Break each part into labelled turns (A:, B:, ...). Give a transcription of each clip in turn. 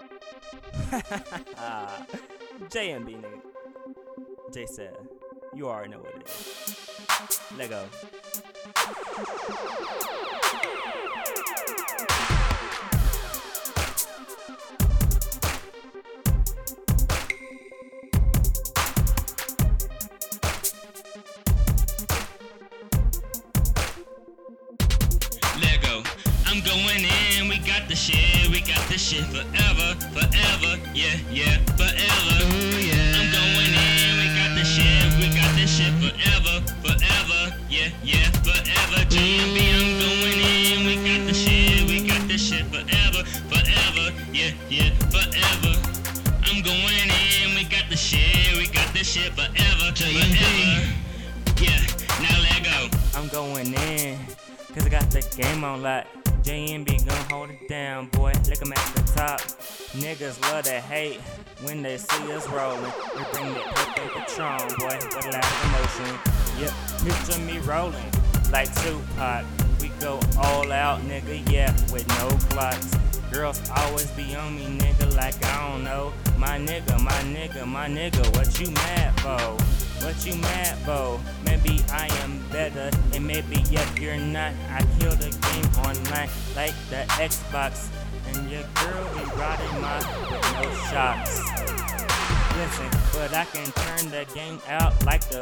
A: JMB, nigga. J said, you already know what it is. Let go.
B: Lego. I'm going in, we got the shit, we got the shit forever, forever, yeah, yeah, forever. Ooh, yeah. I'm going in, we got the shit, we got the shit forever, forever, yeah, yeah, forever. JMB, I'm going in, we got the shit, we got the shit forever, forever, yeah, yeah, forever. I'm going in, we got the shit, we got the shit forever, forever. Yeah, now let go.
A: I'm going in, cause I got the game on lock. JMB gon' hold it down, boy. Look 'em at the top. Niggas love to hate when they see us rolling. We bring that purple Patron, boy, with a lot of emotion. Yep, picture me rolling like Tupac. We go all out, nigga, yeah, with no clocks. Girls always be on me, nigga, like I don't know. My nigga, my nigga, my nigga, what you mad for? What you mad for? Maybe I am better, and maybe if you're not, I kill the game online like the Xbox. And your girl be riding my with no shocks. Listen, but I can turn the game out like the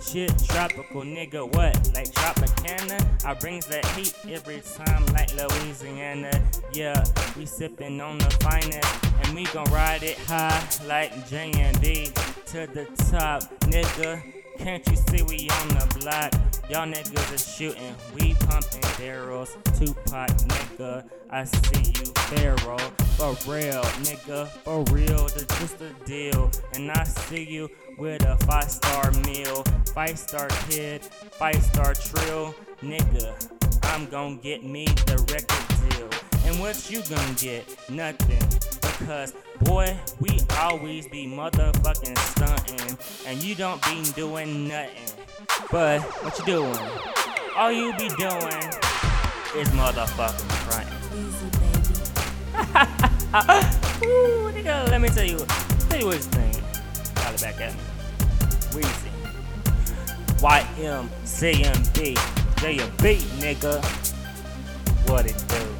A: Shit, tropical nigga, what? Like Tropicana? I brings that heat every time, like Louisiana. Yeah, we sippin' on the finest, and we gon' ride it high like J&D to the top, nigga. Can't you see we on the block? Y'all niggas are shooting, we pumping barrels. Tupac, nigga, I see you, Pharaoh. For real, nigga, for real, that's just the deal. And I see you with a five star meal, five star kid, five star trill. Nigga, I'm gon' get me the record deal. And what you gon' get? Nothing. Because, boy, we always be motherfucking stunting. And you don't be doing nothing. But, what you doing? All you be doing is motherfucking fronting.
C: Easy, baby.
A: Ooh, nigga, let me tell you, tell you what's thing. Call it back at me. Weezy. YMCMB. JB, nigga. What it do?